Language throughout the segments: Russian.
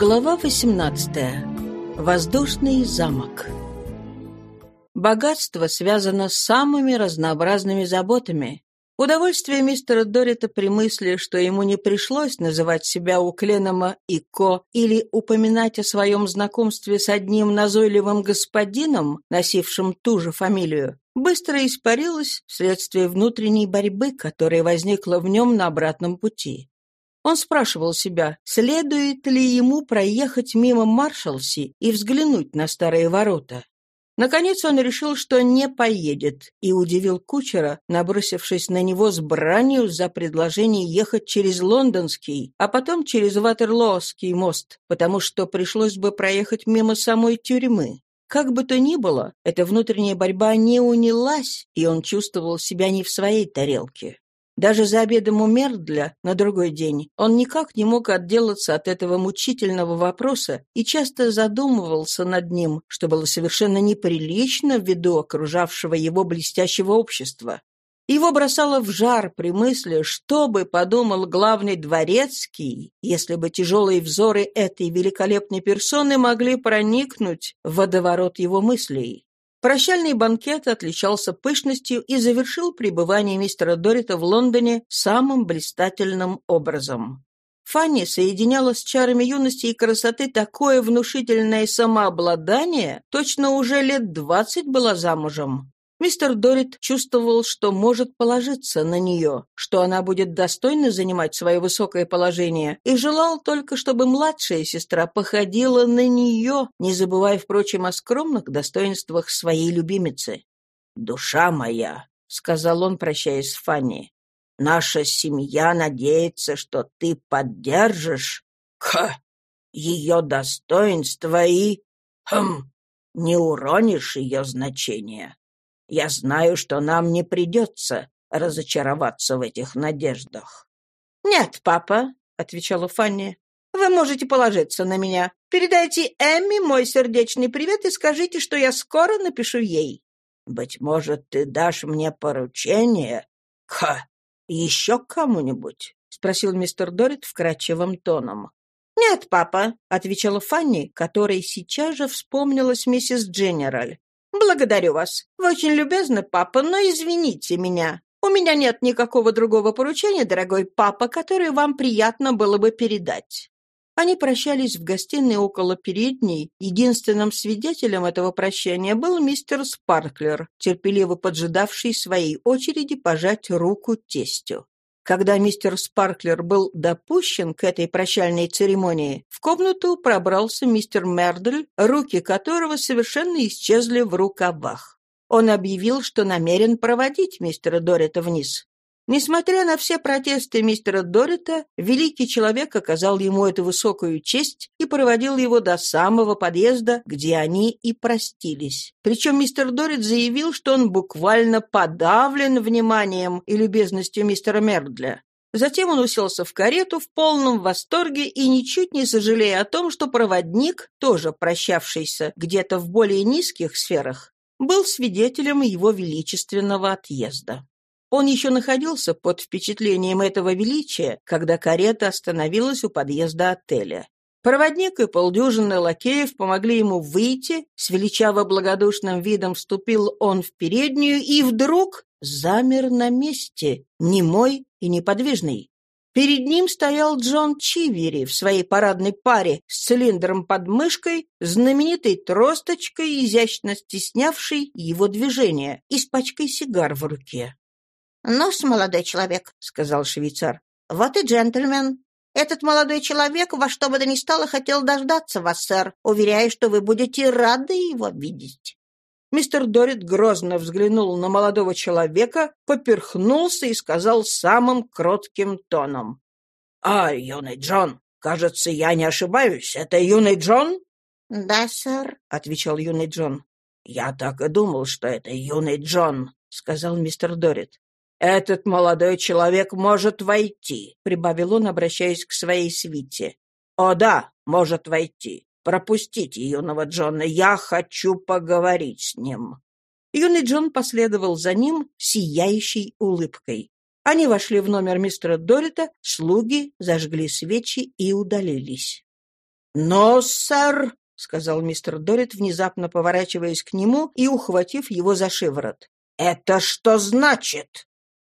Глава 18. Воздушный замок. Богатство связано с самыми разнообразными заботами. Удовольствие мистера Дорита при мысли, что ему не пришлось называть себя у Кленома и Ко или упоминать о своем знакомстве с одним назойливым господином, носившим ту же фамилию, быстро испарилось вследствие внутренней борьбы, которая возникла в нем на обратном пути. Он спрашивал себя, следует ли ему проехать мимо Маршалси и взглянуть на старые ворота. Наконец он решил, что не поедет, и удивил кучера, набросившись на него с бранью за предложение ехать через Лондонский, а потом через Ватерлоский мост, потому что пришлось бы проехать мимо самой тюрьмы. Как бы то ни было, эта внутренняя борьба не унялась, и он чувствовал себя не в своей тарелке. Даже за обедом у Мердля на другой день он никак не мог отделаться от этого мучительного вопроса и часто задумывался над ним, что было совершенно неприлично ввиду окружавшего его блестящего общества. Его бросало в жар при мысли, что бы подумал главный дворецкий, если бы тяжелые взоры этой великолепной персоны могли проникнуть в водоворот его мыслей. Прощальный банкет отличался пышностью и завершил пребывание мистера Дорита в Лондоне самым блистательным образом. Фанни соединяла с чарами юности и красоты такое внушительное самообладание, точно уже лет двадцать была замужем. Мистер Дорит чувствовал, что может положиться на нее, что она будет достойно занимать свое высокое положение, и желал только, чтобы младшая сестра походила на нее, не забывая, впрочем, о скромных достоинствах своей любимицы. «Душа моя», — сказал он, прощаясь с Фанни, — «наша семья надеется, что ты поддержишь, ха, ее достоинство и, хм, не уронишь ее значение. Я знаю, что нам не придется разочароваться в этих надеждах. — Нет, папа, — отвечала Фанни, — вы можете положиться на меня. Передайте Эмми мой сердечный привет и скажите, что я скоро напишу ей. — Быть может, ты дашь мне поручение? — Ха! Еще кому-нибудь? — спросил мистер Дорит вкрадчивым тоном. «Нет, папа», — отвечала Фанни, которой сейчас же вспомнилась миссис Дженераль. «Благодарю вас. Вы очень любезны, папа, но извините меня. У меня нет никакого другого поручения, дорогой папа, которое вам приятно было бы передать». Они прощались в гостиной около передней. Единственным свидетелем этого прощания был мистер Спарклер, терпеливо поджидавший своей очереди пожать руку тестю. Когда мистер Спарклер был допущен к этой прощальной церемонии, в комнату пробрался мистер Мердль, руки которого совершенно исчезли в рукавах. Он объявил, что намерен проводить мистера Дорита вниз. Несмотря на все протесты мистера Дорита, великий человек оказал ему эту высокую честь и проводил его до самого подъезда, где они и простились. Причем мистер Дорит заявил, что он буквально подавлен вниманием и любезностью мистера Мердля. Затем он уселся в карету в полном восторге и ничуть не сожалея о том, что проводник, тоже прощавшийся где-то в более низких сферах, был свидетелем его величественного отъезда. Он еще находился под впечатлением этого величия, когда карета остановилась у подъезда отеля. Проводник и полдюжины лакеев помогли ему выйти, с величаво-благодушным видом вступил он в переднюю и вдруг замер на месте, немой и неподвижный. Перед ним стоял Джон Чивери в своей парадной паре с цилиндром под мышкой, знаменитой тросточкой, изящно стеснявшей его движение, и с пачкой сигар в руке. «Ну-с, молодой человек», — сказал швейцар, — «вот и джентльмен. Этот молодой человек во что бы то ни стало хотел дождаться вас, сэр, уверяя, что вы будете рады его видеть». Мистер Дорит грозно взглянул на молодого человека, поперхнулся и сказал самым кротким тоном. «А, юный Джон, кажется, я не ошибаюсь. Это юный Джон?» «Да, сэр», — отвечал юный Джон. «Я так и думал, что это юный Джон», — сказал мистер Дорит. «Этот молодой человек может войти», — прибавил он, обращаясь к своей свите. «О да, может войти. Пропустите юного Джона, я хочу поговорить с ним». Юный Джон последовал за ним сияющей улыбкой. Они вошли в номер мистера Дорита, слуги зажгли свечи и удалились. «Но, сэр», — сказал мистер Дорит, внезапно поворачиваясь к нему и ухватив его за шиворот. «Это что значит?»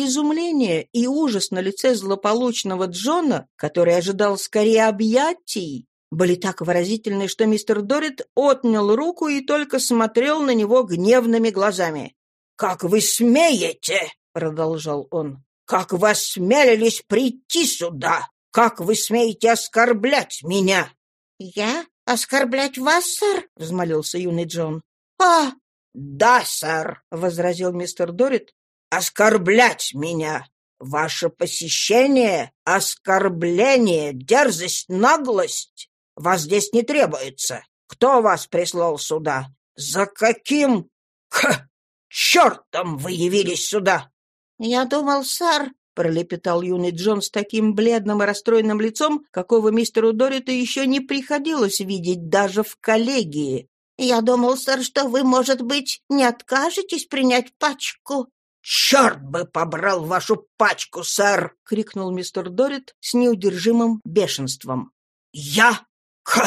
Изумление и ужас на лице злополучного Джона, который ожидал скорее объятий, были так выразительны, что мистер Дорит отнял руку и только смотрел на него гневными глазами. «Как вы смеете!» — продолжал он. «Как вы осмелились прийти сюда! Как вы смеете оскорблять меня?» «Я? Оскорблять вас, сэр?» — взмолился юный Джон. «А!» «Да, сэр», — возразил мистер Дорит. «Оскорблять меня! Ваше посещение — оскорбление, дерзость, наглость! Вас здесь не требуется. Кто вас прислал сюда? За каким... Ха! Чертом вы явились сюда!» «Я думал, сэр, пролепетал юный Джон с таким бледным и расстроенным лицом, какого мистеру Дориту еще не приходилось видеть даже в коллегии. «Я думал, сэр, что вы, может быть, не откажетесь принять пачку?» «Черт бы побрал вашу пачку, сэр!» — крикнул мистер Дорит с неудержимым бешенством. «Я? Ха!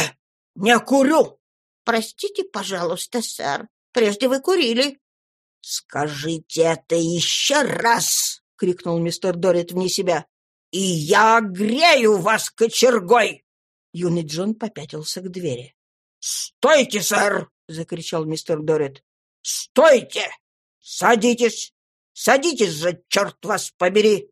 Не курю!» «Простите, пожалуйста, сэр. Прежде вы курили». «Скажите это еще раз!» — крикнул мистер Дорит вне себя. «И я грею вас кочергой!» Юный Джон попятился к двери. «Стойте, сэр!» — закричал мистер Дорит. «Стойте! Садитесь! Садитесь же, черт вас побери!»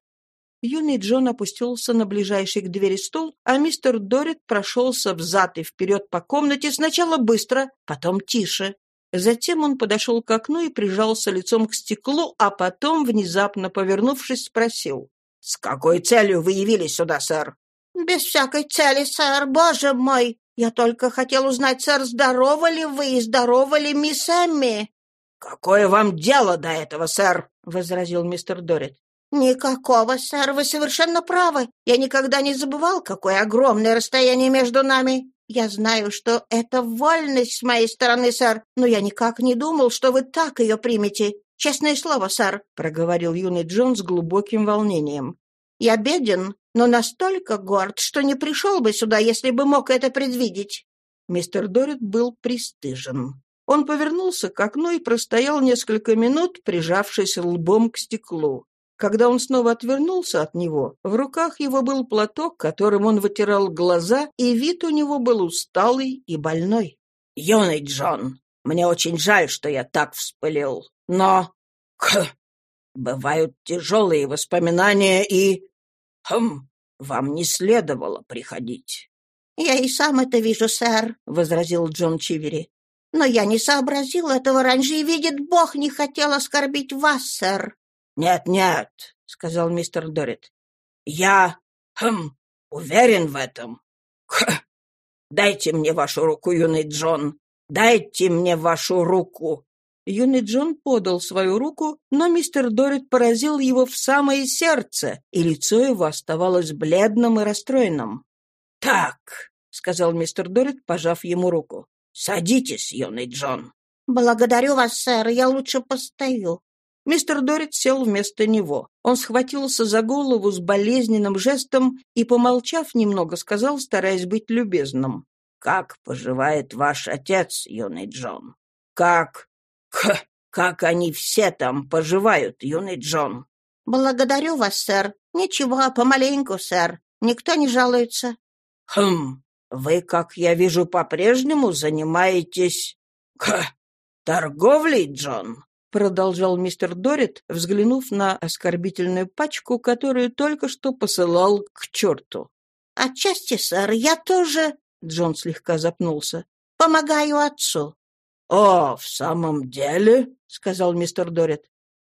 Юный Джон опустился на ближайший к двери стул, а мистер Дорит прошелся взад и вперед по комнате сначала быстро, потом тише. Затем он подошел к окну и прижался лицом к стеклу, а потом, внезапно повернувшись, спросил. «С какой целью вы явились сюда, сэр?» «Без всякой цели, сэр, боже мой! Я только хотел узнать, сэр, здоровы ли вы и здоровы ли мисс Эмми?» «Какое вам дело до этого, сэр?» — возразил мистер Дорит. «Никакого, сэр, вы совершенно правы. Я никогда не забывал, какое огромное расстояние между нами. Я знаю, что это вольность с моей стороны, сэр, но я никак не думал, что вы так ее примете. Честное слово, сэр», — проговорил юный Джон с глубоким волнением. «Я беден, но настолько горд, что не пришел бы сюда, если бы мог это предвидеть». Мистер Дорит был пристыжен. Он повернулся к окну и простоял несколько минут, прижавшись лбом к стеклу. Когда он снова отвернулся от него, в руках его был платок, которым он вытирал глаза, и вид у него был усталый и больной. «Юный Джон, мне очень жаль, что я так вспылил, но... Х, бывают тяжелые воспоминания, и... Хм, вам не следовало приходить». «Я и сам это вижу, сэр», — возразил Джон Чивери. «Но я не сообразил этого раньше, и, видит Бог, не хотел оскорбить вас, сэр». «Нет-нет», — сказал мистер Дорит. «Я... хм... уверен в этом. Х, дайте мне вашу руку, юный Джон. Дайте мне вашу руку». Юный Джон подал свою руку, но мистер Дорит поразил его в самое сердце, и лицо его оставалось бледным и расстроенным. «Так», — сказал мистер Дорит, пожав ему руку, — «садитесь, юный Джон». «Благодарю вас, сэр, я лучше постою». Мистер Дорит сел вместо него. Он схватился за голову с болезненным жестом и, помолчав немного, сказал, стараясь быть любезным. «Как поживает ваш отец, юный Джон? Как... Х, как они все там поживают, юный Джон?» «Благодарю вас, сэр. Ничего, помаленьку, сэр. Никто не жалуется». «Хм, вы, как я вижу, по-прежнему занимаетесь... Х, торговлей, Джон?» — продолжал мистер Дорит, взглянув на оскорбительную пачку, которую только что посылал к черту. «Отчасти, сэр, я тоже...» — Джон слегка запнулся. «Помогаю отцу». «О, в самом деле?» — сказал мистер Дорит.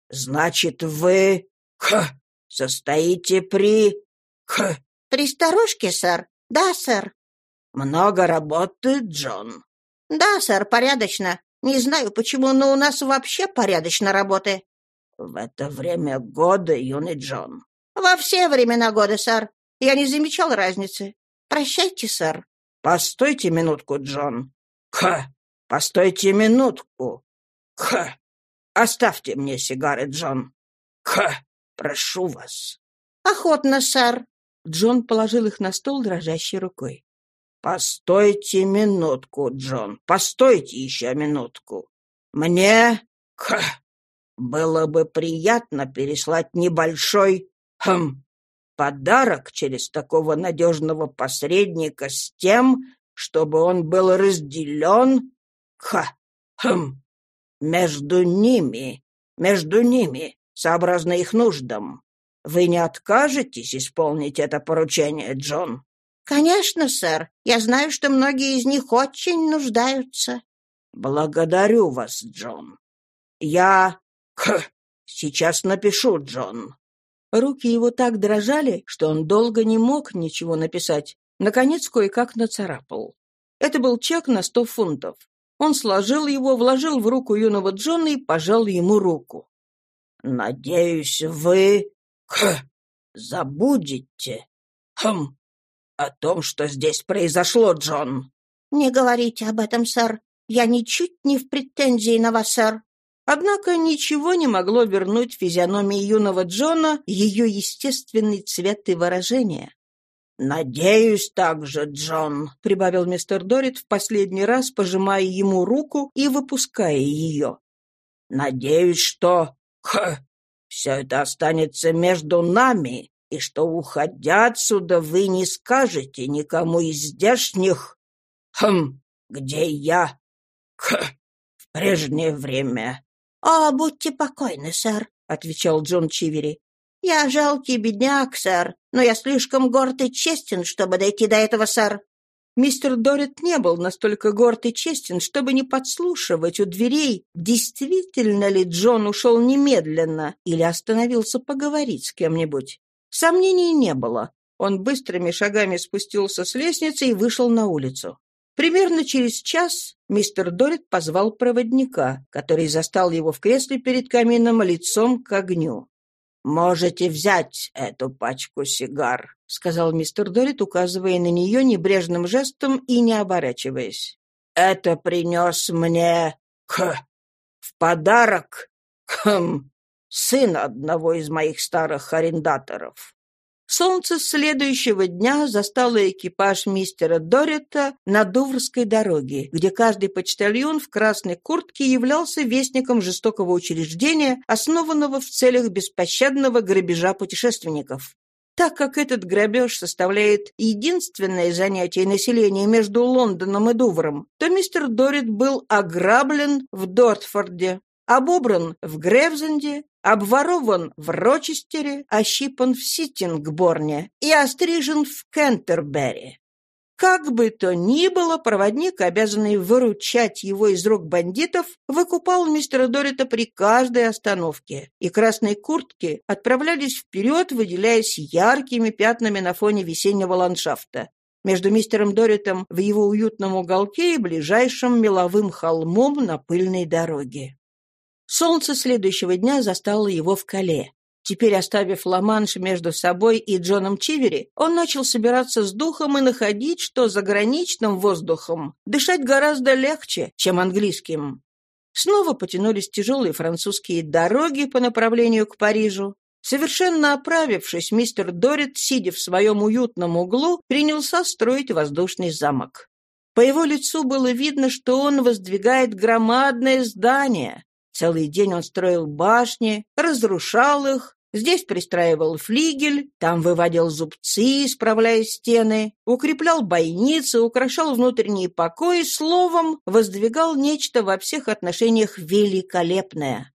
«Значит, вы... Х, состоите при... Х...» «При старушке, сэр? Да, сэр». «Много работы, Джон?» «Да, сэр, порядочно. Не знаю почему, но у нас вообще порядочно работы». «В это время года, юный Джон?» «Во все времена года, сэр. Я не замечал разницы. Прощайте, сэр». «Постойте минутку, Джон». «Ха! Постойте минутку. Ха! Оставьте мне сигары, Джон. Ха! Прошу вас». «Охотно, сэр». Джон положил их на стол дрожащей рукой. «Постойте минутку, Джон, постойте еще минутку. Мне к, было бы приятно переслать небольшой хм, подарок через такого надежного посредника с тем, чтобы он был разделен к, хм, между ними, между ними, сообразно их нуждам. Вы не откажетесь исполнить это поручение, Джон?» «Конечно, сэр. Я знаю, что многие из них очень нуждаются». «Благодарю вас, Джон. Я... Х, сейчас напишу, Джон». Руки его так дрожали, что он долго не мог ничего написать. Наконец, кое-как нацарапал. Это был чек на сто фунтов. Он сложил его, вложил в руку юного Джона и пожал ему руку. «Надеюсь, вы... Х, забудете... Хм, о том, что здесь произошло, Джон». «Не говорите об этом, сэр. Я ничуть не в претензии на вас, сэр». Однако ничего не могло вернуть физиономии юного Джона ее естественный цвет и выражение. «Надеюсь также, Джон», — прибавил мистер Дорит в последний раз, пожимая ему руку и выпуская ее. «Надеюсь, что... Ха, все это останется между нами, и что, уходя отсюда, вы не скажете никому из здешних... Хм, где я... Ха, в прежнее время «О, будьте покойны, сэр», — отвечал Джон Чивери. «Я жалкий бедняк, сэр, но я слишком горд и честен, чтобы дойти до этого, сэр». Мистер Дорит не был настолько горд и честен, чтобы не подслушивать у дверей, действительно ли Джон ушел немедленно или остановился поговорить с кем-нибудь. Сомнений не было. Он быстрыми шагами спустился с лестницы и вышел на улицу. Примерно через час мистер Дорит позвал проводника, который застал его в кресле перед камином лицом к огню. «Можете взять эту пачку сигар», — сказал мистер Дорит, указывая на нее небрежным жестом и не оборачиваясь. «Это принес мне... к... в подарок... хм... сын одного из моих старых арендаторов. Солнце следующего дня застало экипаж мистера Дорита на Дуврской дороге, где каждый почтальон в красной куртке являлся вестником жестокого учреждения, основанного в целях беспощадного грабежа путешественников. Так как этот грабеж составляет единственное занятие населения между Лондоном и Дувром, то мистер Дорит был ограблен в Дортфорде, обобран в Гревзенде, обворован в Рочестере, ощипан в Ситингборне и острижен в Кентербери. Как бы то ни было, проводник, обязанный выручать его из рук бандитов, выкупал мистера Дорита при каждой остановке, и красные куртки отправлялись вперед, выделяясь яркими пятнами на фоне весеннего ландшафта. Между мистером Доритом в его уютном уголке и ближайшим меловым холмом на пыльной дороге. Солнце следующего дня застало его в Кале. Теперь, оставив Ла-Манш между собой и Джоном Чивери, он начал собираться с духом и находить, что заграничным воздухом дышать гораздо легче, чем английским. Снова потянулись тяжелые французские дороги по направлению к Парижу. Совершенно оправившись, мистер Дорит, сидя в своем уютном углу, принялся строить воздушный замок. По его лицу было видно, что он воздвигает громадное здание, Целый день он строил башни, разрушал их, Здесь пристраивал флигель, там выводил зубцы, исправляя стены, укреплял бойницы, украшал внутренние покои, словом, воздвигал нечто во всех отношениях великолепное.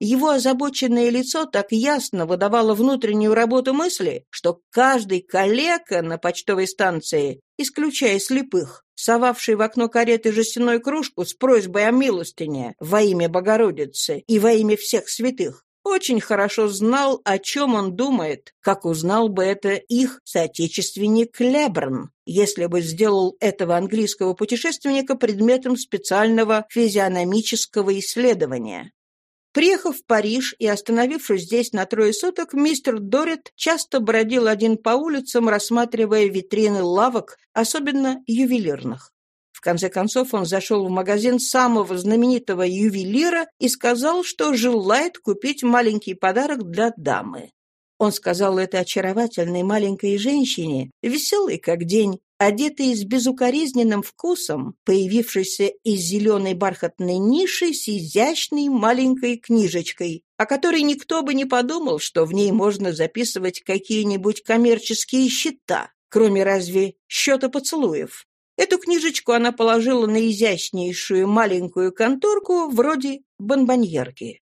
Его озабоченное лицо так ясно выдавало внутреннюю работу мысли, что каждый калека на почтовой станции, исключая слепых, совавший в окно кареты жестяную кружку с просьбой о милостине во имя Богородицы и во имя всех святых, очень хорошо знал, о чем он думает, как узнал бы это их соотечественник Лебрн, если бы сделал этого английского путешественника предметом специального физиономического исследования. Приехав в Париж и остановившись здесь на трое суток, мистер Дорит часто бродил один по улицам, рассматривая витрины лавок, особенно ювелирных. В конце концов он зашел в магазин самого знаменитого ювелира и сказал, что желает купить маленький подарок для дамы. Он сказал это очаровательной маленькой женщине, веселой как день, одетой с безукоризненным вкусом, появившейся из зеленой бархатной ниши с изящной маленькой книжечкой, о которой никто бы не подумал, что в ней можно записывать какие-нибудь коммерческие счета, кроме разве счета поцелуев. Эту книжечку она положила на изящнейшую маленькую конторку вроде бонбоньерки.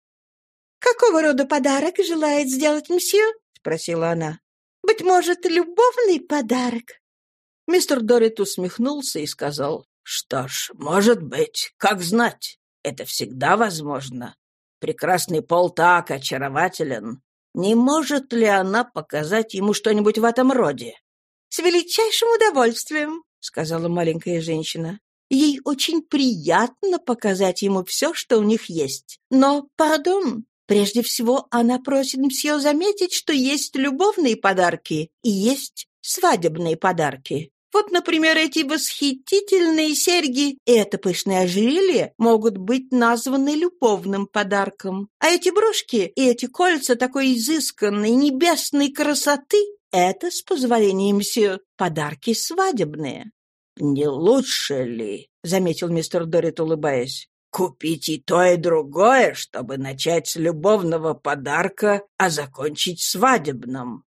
«Какого рода подарок желает сделать мсье?» — спросила она. «Быть может, любовный подарок?» Мистер Дорит усмехнулся и сказал, «Что ж, может быть, как знать, это всегда возможно. Прекрасный пол так очарователен. Не может ли она показать ему что-нибудь в этом роде?» «С величайшим удовольствием», — сказала маленькая женщина. Ей очень приятно показать ему все, что у них есть. Но, пардон, прежде всего она просит мсье заметить, что есть любовные подарки и есть свадебные подарки. Вот, например, эти восхитительные серьги и это пышное ожерелье могут быть названы любовным подарком. А эти брошки и эти кольца такой изысканной небесной красоты — это, с позволения мсье, подарки свадебные. «Не лучше ли, — заметил мистер Дорит, улыбаясь, — купить и то, и другое, чтобы начать с любовного подарка, а закончить свадебным?»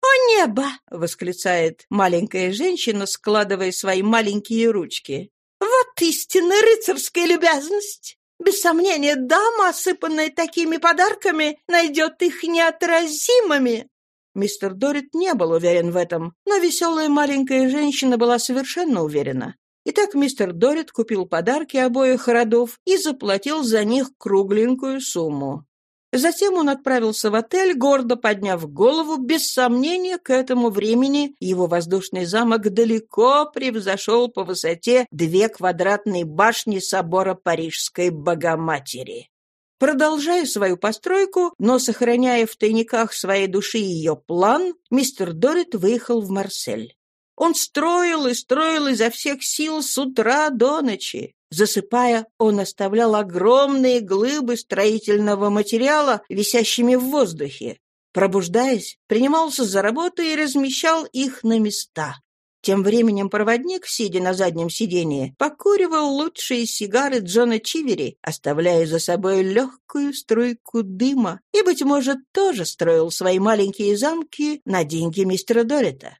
«О небо!» — восклицает маленькая женщина, складывая свои маленькие ручки. «Вот истинная рыцарская любезность! Без сомнения, дама, осыпанная такими подарками, найдет их неотразимыми!» Мистер Дорит не был уверен в этом, но веселая маленькая женщина была совершенно уверена. Итак, мистер Дорит купил подарки обоих родов и заплатил за них кругленькую сумму. Затем он отправился в отель, гордо подняв голову. Без сомнения, к этому времени его воздушный замок далеко превзошел по высоте две квадратные башни собора Парижской Богоматери. Продолжая свою постройку, но сохраняя в тайниках своей души ее план, мистер Дорит выехал в Марсель. Он строил и строил изо всех сил с утра до ночи. Засыпая, он оставлял огромные глыбы строительного материала, висящими в воздухе. Пробуждаясь, принимался за работу и размещал их на места. Тем временем проводник, сидя на заднем сиденье, покуривал лучшие сигары Джона Чивери, оставляя за собой легкую струйку дыма, и, быть может, тоже строил свои маленькие замки на деньги мистера Дорита.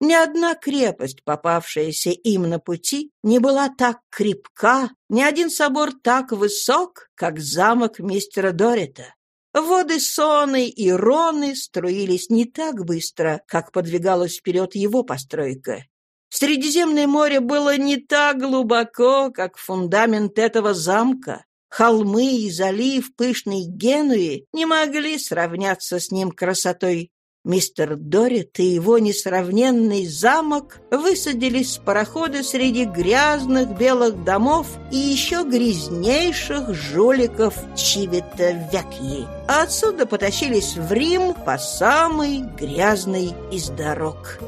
Ни одна крепость, попавшаяся им на пути, не была так крепка, ни один собор так высок, как замок мистера Дорита. Воды Соны и Роны струились не так быстро, как подвигалась вперед его постройка. Средиземное море было не так глубоко, как фундамент этого замка. Холмы и залив пышной Генуи не могли сравняться с ним красотой. Мистер Дорит и его несравненный замок высадились с парохода среди грязных белых домов и еще грязнейших жуликов Чивита-Вякьи. А отсюда потащились в Рим по самой грязной из дорог.